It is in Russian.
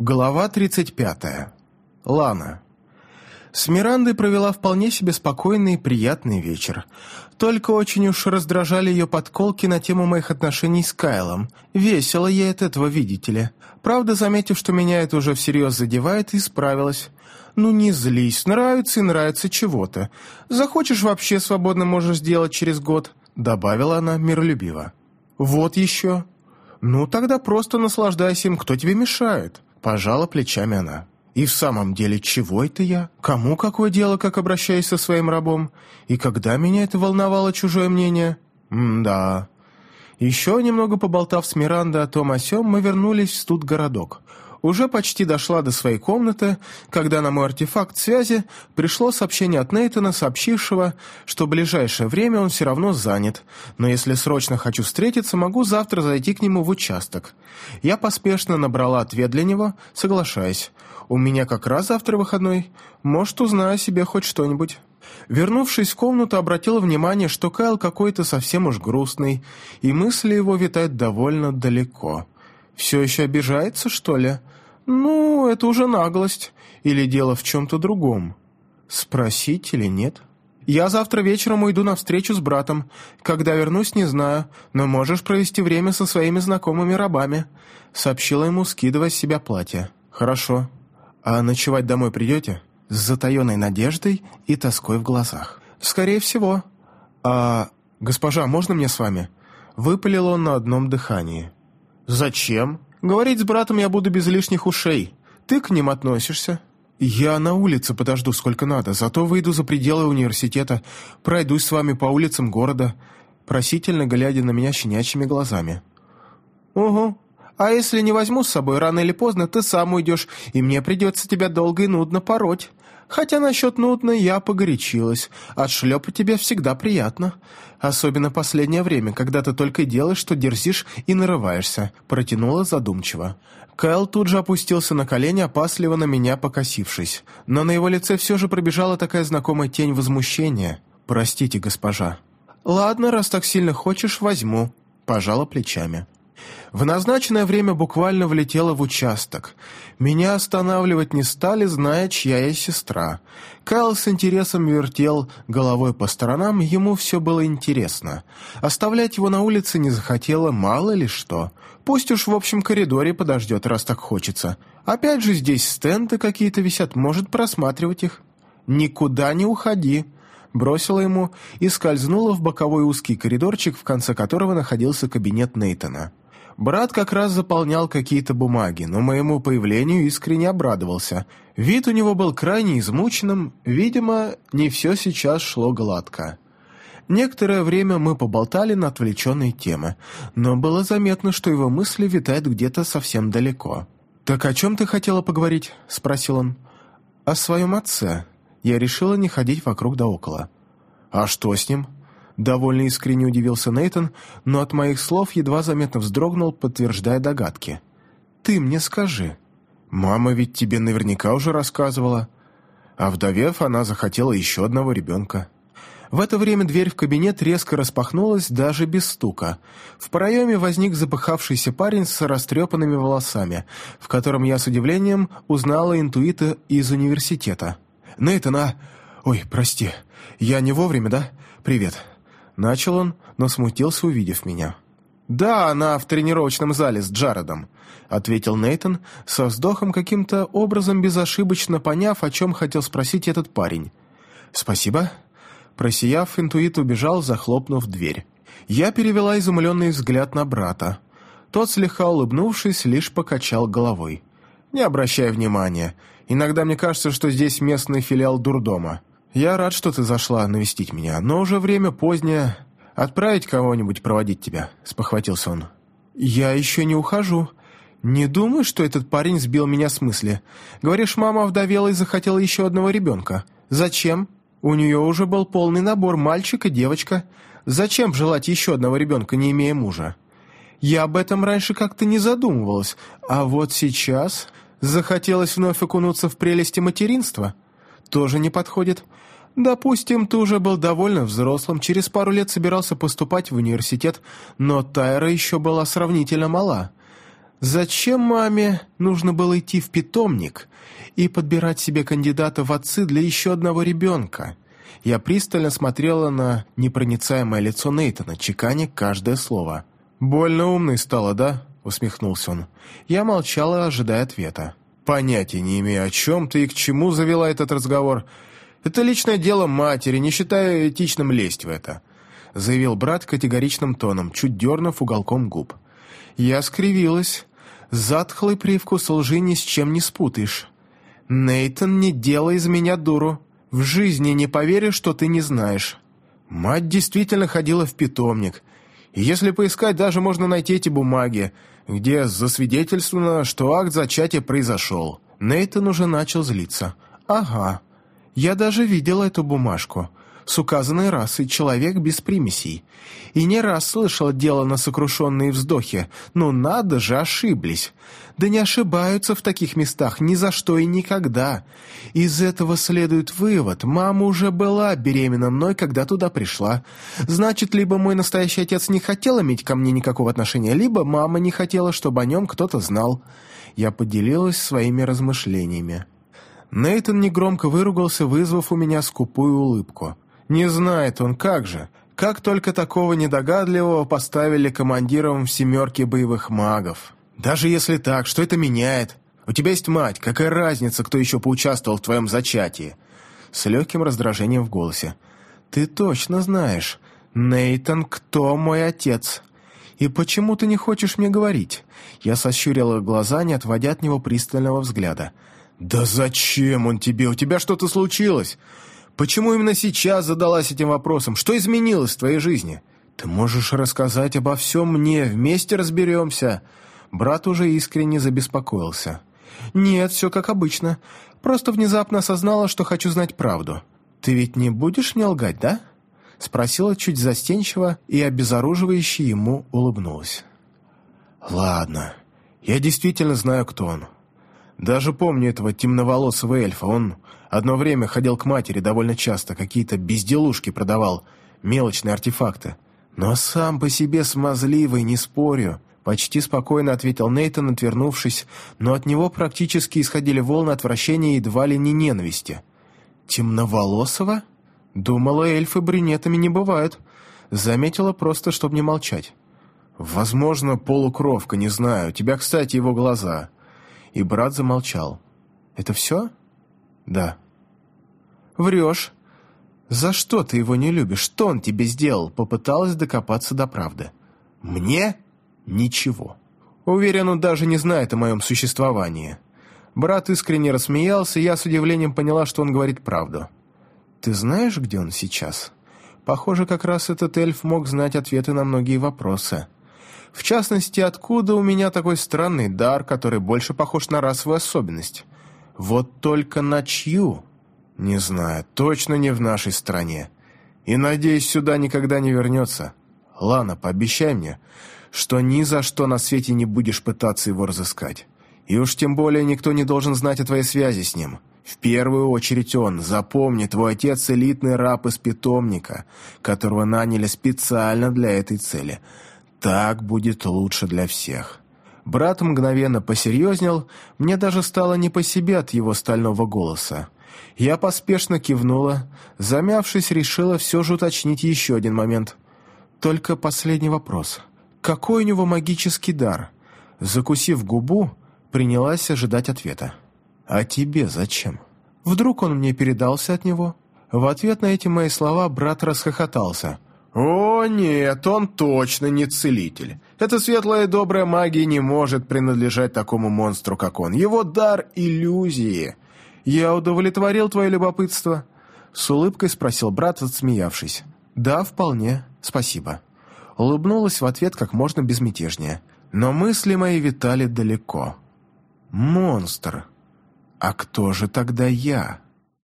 Глава 35. Лана. С Мирандой провела вполне себе спокойный и приятный вечер. Только очень уж раздражали ее подколки на тему моих отношений с Кайлом. Весело ей от этого, видите ли. Правда, заметив, что меня это уже всерьез задевает, исправилась. «Ну не злись, нравится и нравится чего-то. Захочешь, вообще свободно можешь сделать через год», — добавила она миролюбиво. «Вот еще. Ну тогда просто наслаждайся им, кто тебе мешает». Пожала плечами она. «И в самом деле, чего это я? Кому какое дело, как обращаюсь со своим рабом? И когда меня это волновало чужое мнение? М-да». Еще немного поболтав с Мирандой о том о сём, мы вернулись в студгородок. Уже почти дошла до своей комнаты, когда на мой артефакт связи пришло сообщение от Нейтана, сообщившего, что в ближайшее время он все равно занят, но если срочно хочу встретиться, могу завтра зайти к нему в участок. Я поспешно набрала ответ для него, соглашаясь. У меня как раз завтра выходной, может, узнаю себе хоть что-нибудь. Вернувшись в комнату, обратила внимание, что Кайл какой-то совсем уж грустный, и мысли его витают довольно далеко. «Все еще обижается, что ли?» «Ну, это уже наглость. Или дело в чем-то другом. Спросить или нет?» «Я завтра вечером уйду на встречу с братом. Когда вернусь, не знаю, но можешь провести время со своими знакомыми рабами», — сообщила ему, скидывая с себя платье. «Хорошо. А ночевать домой придете?» С затаенной надеждой и тоской в глазах. «Скорее всего». «А, госпожа, можно мне с вами?» Выпалил он на одном дыхании. «Зачем?» Говорить с братом я буду без лишних ушей. Ты к ним относишься?» «Я на улице подожду сколько надо, зато выйду за пределы университета, пройдусь с вами по улицам города», просительно глядя на меня щенячьими глазами. «Угу. А если не возьму с собой, рано или поздно ты сам уйдешь, и мне придется тебя долго и нудно пороть. Хотя насчет нудно я погорячилась. Отшлепать тебя всегда приятно. Особенно последнее время, когда ты только делаешь, что дерзишь и нарываешься», — протянула задумчиво. Кайл тут же опустился на колени, опасливо на меня покосившись. Но на его лице все же пробежала такая знакомая тень возмущения. «Простите, госпожа». «Ладно, раз так сильно хочешь, возьму», — пожала плечами. В назначенное время буквально влетела в участок. Меня останавливать не стали, зная, чья я сестра. Кайл с интересом вертел головой по сторонам, ему все было интересно. Оставлять его на улице не захотела, мало ли что. Пусть уж в общем коридоре подождет, раз так хочется. Опять же здесь стенды какие-то висят, может просматривать их. «Никуда не уходи», бросила ему и скользнула в боковой узкий коридорчик, в конце которого находился кабинет Нейтона. Брат как раз заполнял какие-то бумаги, но моему появлению искренне обрадовался. Вид у него был крайне измученным, видимо, не все сейчас шло гладко. Некоторое время мы поболтали на отвлеченные темы, но было заметно, что его мысли витают где-то совсем далеко. «Так о чем ты хотела поговорить?» – спросил он. «О своем отце». Я решила не ходить вокруг да около. «А что с ним?» Довольно искренне удивился Нейтон, но от моих слов едва заметно вздрогнул, подтверждая догадки. «Ты мне скажи. Мама ведь тебе наверняка уже рассказывала. А вдовев, она захотела еще одного ребенка». В это время дверь в кабинет резко распахнулась даже без стука. В проеме возник запыхавшийся парень с растрепанными волосами, в котором я с удивлением узнала интуита из университета. «Нейтан, а... Ой, прости, я не вовремя, да? Привет». Начал он, но смутился, увидев меня. «Да, она в тренировочном зале с Джаредом», — ответил Нейтон, со вздохом каким-то образом безошибочно поняв, о чем хотел спросить этот парень. «Спасибо». Просияв, интуит убежал, захлопнув дверь. Я перевела изумленный взгляд на брата. Тот, слегка улыбнувшись, лишь покачал головой. «Не обращай внимания. Иногда мне кажется, что здесь местный филиал дурдома. «Я рад, что ты зашла навестить меня, но уже время позднее. Отправить кого-нибудь проводить тебя», — спохватился он. «Я еще не ухожу. Не думаю, что этот парень сбил меня с мысли. Говоришь, мама вдовела и захотела еще одного ребенка. Зачем? У нее уже был полный набор, мальчик и девочка. Зачем желать еще одного ребенка, не имея мужа? Я об этом раньше как-то не задумывалась, а вот сейчас захотелось вновь окунуться в прелести материнства. Тоже не подходит». Допустим, ты уже был довольно взрослым, через пару лет собирался поступать в университет, но Тайра еще была сравнительно мала. Зачем маме нужно было идти в питомник и подбирать себе кандидата в отцы для еще одного ребенка? Я пристально смотрела на непроницаемое лицо Нейтана, чеканя каждое слово. «Больно умный стало, да?» — усмехнулся он. Я молчала, ожидая ответа. «Понятия не имею, о чем ты и к чему завела этот разговор. Это личное дело матери, не считая этичным лезть в это», — заявил брат категоричным тоном, чуть дернув уголком губ. Я скривилась. Затхлый привкус лжи ни с чем не спутаешь. «Нейтан, не делай из меня дуру. В жизни не поверишь, что ты не знаешь». Мать действительно ходила в питомник. Если поискать, даже можно найти эти бумаги, где засвидетельствовано, что акт зачатия произошел. Нейтан уже начал злиться. «Ага, я даже видел эту бумажку с указанной расой человек без примесей. И не раз слышал дело на сокрушенные вздохи. Ну надо же, ошиблись. Да не ошибаются в таких местах ни за что и никогда. Из этого следует вывод. Мама уже была беременна мной, когда туда пришла. Значит, либо мой настоящий отец не хотел иметь ко мне никакого отношения, либо мама не хотела, чтобы о нем кто-то знал. Я поделилась своими размышлениями. Нейтан негромко выругался, вызвав у меня скупую улыбку. Не знает он, как же. Как только такого недогадливого поставили командиром в семерке боевых магов. Даже если так, что это меняет? У тебя есть мать, какая разница, кто еще поучаствовал в твоем зачатии? С легким раздражением в голосе. Ты точно знаешь, Нейтан, кто мой отец? И почему ты не хочешь мне говорить? Я сощурила глаза, не отводя от него пристального взгляда. «Да зачем он тебе? У тебя что-то случилось? Почему именно сейчас задалась этим вопросом? Что изменилось в твоей жизни? Ты можешь рассказать обо всем мне, вместе разберемся». Брат уже искренне забеспокоился. «Нет, все как обычно. Просто внезапно осознала, что хочу знать правду. Ты ведь не будешь мне лгать, да?» Спросила чуть застенчиво и обезоруживающе ему улыбнулась. «Ладно, я действительно знаю, кто он. Даже помню этого темноволосого эльфа. Он одно время ходил к матери довольно часто, какие-то безделушки продавал, мелочные артефакты. Но сам по себе смазливый, не спорю. Почти спокойно ответил Нейтан, отвернувшись, но от него практически исходили волны отвращения и едва ли не ненависти. «Темноволосого?» Думала, эльфы брюнетами не бывают. Заметила просто, чтобы не молчать. «Возможно, полукровка, не знаю. У тебя, кстати, его глаза и брат замолчал. «Это все?» «Да». «Врешь. За что ты его не любишь? Что он тебе сделал?» Попыталась докопаться до правды. «Мне? Ничего. Уверен, он даже не знает о моем существовании». Брат искренне рассмеялся, и я с удивлением поняла, что он говорит правду. «Ты знаешь, где он сейчас?» Похоже, как раз этот эльф мог знать ответы на многие вопросы. В частности, откуда у меня такой странный дар, который больше похож на расовую особенность? Вот только на чью? Не знаю, точно не в нашей стране. И, надеюсь, сюда никогда не вернется. Лана, пообещай мне, что ни за что на свете не будешь пытаться его разыскать. И уж тем более никто не должен знать о твоей связи с ним. В первую очередь он. Запомни, твой отец элитный раб из питомника, которого наняли специально для этой цели – так будет лучше для всех. Брат мгновенно посерьезнел, мне даже стало не по себе от его стального голоса. Я поспешно кивнула, замявшись, решила все же уточнить еще один момент. Только последний вопрос. Какой у него магический дар? Закусив губу, принялась ожидать ответа. «А тебе зачем?» Вдруг он мне передался от него? В ответ на эти мои слова брат расхохотался. «О, нет, он точно не целитель. Эта светлая и добрая магия не может принадлежать такому монстру, как он. Его дар — иллюзии. Я удовлетворил твое любопытство?» С улыбкой спросил брат, отсмеявшись. «Да, вполне. Спасибо». Улыбнулась в ответ как можно безмятежнее. Но мысли мои витали далеко. «Монстр. А кто же тогда я?»